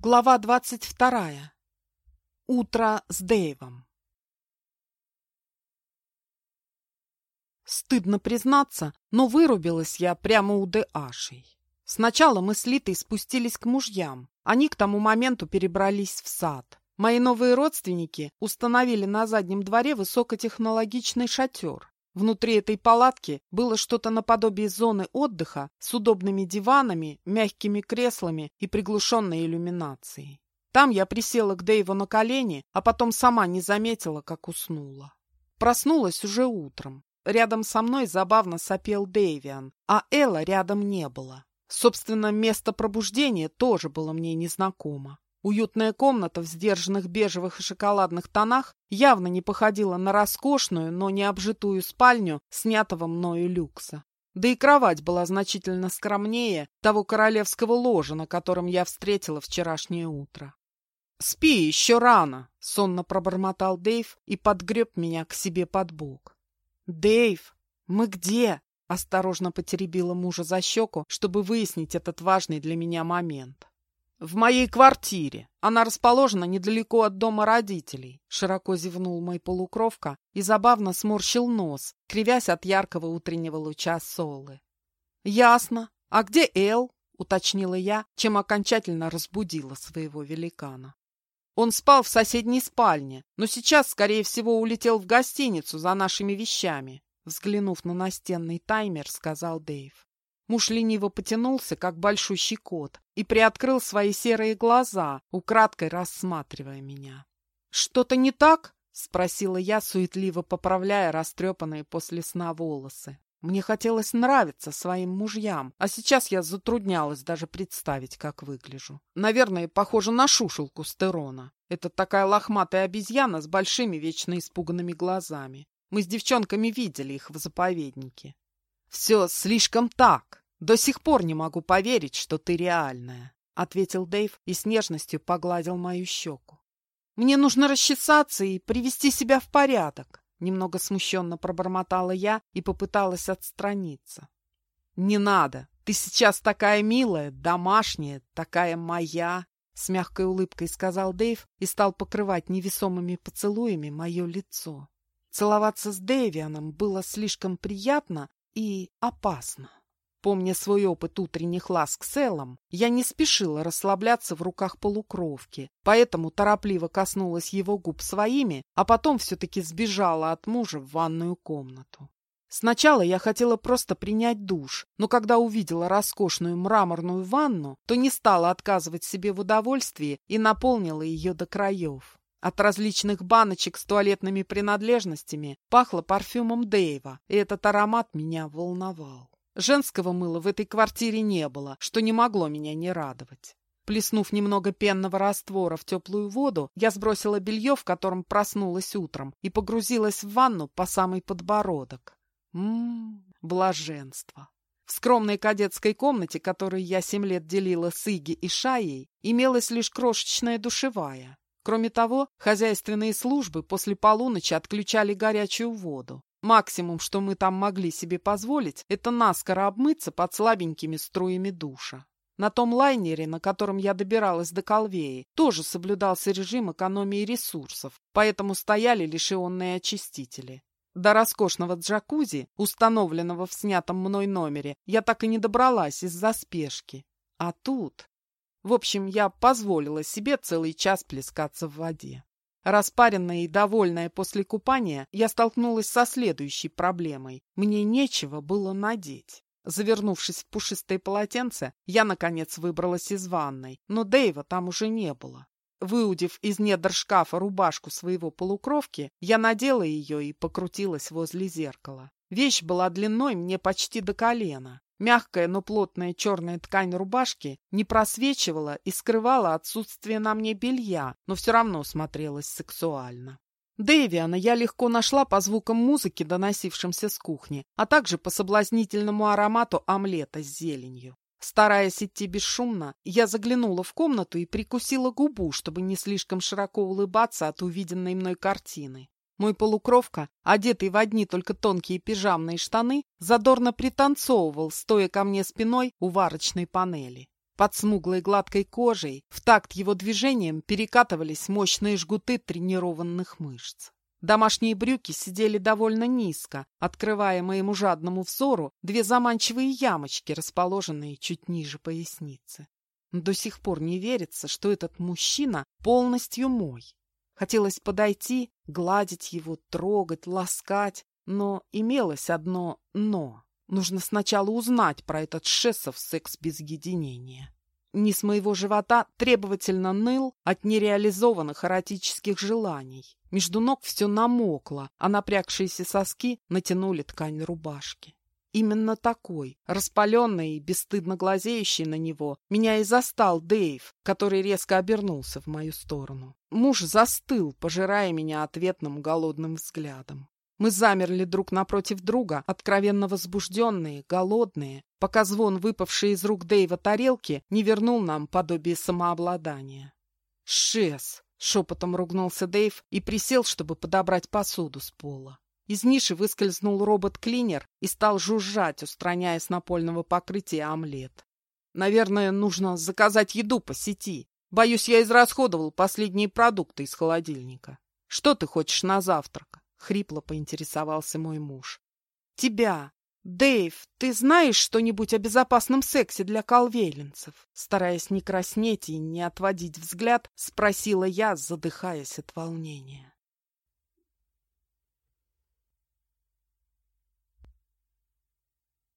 Глава двадцать вторая. Утро с Дэйвом. Стыдно признаться, но вырубилась я прямо у Дэашей. Сначала мы с Литой спустились к мужьям. Они к тому моменту перебрались в сад. Мои новые родственники установили на заднем дворе высокотехнологичный шатер. Внутри этой палатки было что-то наподобие зоны отдыха с удобными диванами, мягкими креслами и приглушенной иллюминацией. Там я присела к Дэйву на колени, а потом сама не заметила, как уснула. Проснулась уже утром. Рядом со мной забавно сопел Дэйвиан, а Элла рядом не было. Собственно, место пробуждения тоже было мне незнакомо. Уютная комната в сдержанных бежевых и шоколадных тонах явно не походила на роскошную, но не обжитую спальню снятого мною люкса. Да и кровать была значительно скромнее того королевского ложа, на котором я встретила вчерашнее утро. «Спи, еще рано!» — сонно пробормотал Дэйв и подгреб меня к себе под бок. «Дэйв, мы где?» — осторожно потеребила мужа за щеку, чтобы выяснить этот важный для меня момент. «В моей квартире. Она расположена недалеко от дома родителей», — широко зевнул мой полукровка и забавно сморщил нос, кривясь от яркого утреннего луча солы. «Ясно. А где Эл?» — уточнила я, чем окончательно разбудила своего великана. Он спал в соседней спальне, но сейчас, скорее всего, улетел в гостиницу за нашими вещами. Взглянув на настенный таймер, сказал Дэйв. Муж лениво потянулся, как большущий кот, и приоткрыл свои серые глаза, украдкой рассматривая меня. «Что-то не так?» — спросила я, суетливо поправляя растрепанные после сна волосы. Мне хотелось нравиться своим мужьям, а сейчас я затруднялась даже представить, как выгляжу. Наверное, похоже на шушелку стерона. Это такая лохматая обезьяна с большими вечно испуганными глазами. Мы с девчонками видели их в заповеднике. «Все слишком так. До сих пор не могу поверить, что ты реальная», — ответил Дэйв и с нежностью погладил мою щеку. «Мне нужно расчесаться и привести себя в порядок», — немного смущенно пробормотала я и попыталась отстраниться. «Не надо. Ты сейчас такая милая, домашняя, такая моя», — с мягкой улыбкой сказал Дэйв и стал покрывать невесомыми поцелуями мое лицо. Целоваться с Дэвианом было слишком приятно и опасно. Помня свой опыт утренних ласк с Эллом, я не спешила расслабляться в руках полукровки, поэтому торопливо коснулась его губ своими, а потом все-таки сбежала от мужа в ванную комнату. Сначала я хотела просто принять душ, но когда увидела роскошную мраморную ванну, то не стала отказывать себе в удовольствии и наполнила ее до краев. От различных баночек с туалетными принадлежностями пахло парфюмом Дэйва, и этот аромат меня волновал. Женского мыла в этой квартире не было, что не могло меня не радовать. Плеснув немного пенного раствора в теплую воду, я сбросила белье, в котором проснулась утром, и погрузилась в ванну по самый подбородок. Ммм, блаженство. В скромной кадетской комнате, которую я семь лет делила с Иги и Шаей, имелась лишь крошечная душевая. Кроме того, хозяйственные службы после полуночи отключали горячую воду. Максимум, что мы там могли себе позволить, это наскоро обмыться под слабенькими струями душа. На том лайнере, на котором я добиралась до Колвеи, тоже соблюдался режим экономии ресурсов, поэтому стояли лишь ионные очистители. До роскошного джакузи, установленного в снятом мной номере, я так и не добралась из-за спешки. А тут... В общем, я позволила себе целый час плескаться в воде. Распаренная и довольная после купания, я столкнулась со следующей проблемой. Мне нечего было надеть. Завернувшись в пушистое полотенце, я, наконец, выбралась из ванной, но Дэйва там уже не было. Выудив из недр шкафа рубашку своего полукровки, я надела ее и покрутилась возле зеркала. Вещь была длиной мне почти до колена. Мягкая, но плотная черная ткань рубашки не просвечивала и скрывала отсутствие на мне белья, но все равно смотрелась сексуально. Дэвиана я легко нашла по звукам музыки, доносившимся с кухни, а также по соблазнительному аромату омлета с зеленью. Стараясь идти бесшумно, я заглянула в комнату и прикусила губу, чтобы не слишком широко улыбаться от увиденной мной картины. Мой полукровка, одетый в одни только тонкие пижамные штаны, задорно пританцовывал, стоя ко мне спиной у варочной панели. Под смуглой гладкой кожей в такт его движением перекатывались мощные жгуты тренированных мышц. Домашние брюки сидели довольно низко, открывая моему жадному взору две заманчивые ямочки, расположенные чуть ниже поясницы. До сих пор не верится, что этот мужчина полностью мой. Хотелось подойти, гладить его, трогать, ласкать, но имелось одно «но». Нужно сначала узнать про этот шессов секс без единения. Низ моего живота требовательно ныл от нереализованных эротических желаний. Между ног все намокло, а напрягшиеся соски натянули ткань рубашки. Именно такой, распаленный и бесстыдно глазеющий на него, меня и застал Дэйв, который резко обернулся в мою сторону. Муж застыл, пожирая меня ответным голодным взглядом. Мы замерли друг напротив друга, откровенно возбужденные, голодные, пока звон, выпавший из рук Дэйва тарелки, не вернул нам подобие самообладания. «Шес!» — шепотом ругнулся Дэйв и присел, чтобы подобрать посуду с пола. Из ниши выскользнул робот-клинер и стал жужжать, устраняя с напольного покрытия омлет. «Наверное, нужно заказать еду по сети. Боюсь, я израсходовал последние продукты из холодильника. Что ты хочешь на завтрак?» — хрипло поинтересовался мой муж. «Тебя! Дэйв, ты знаешь что-нибудь о безопасном сексе для колвейленцев?» Стараясь не краснеть и не отводить взгляд, спросила я, задыхаясь от волнения.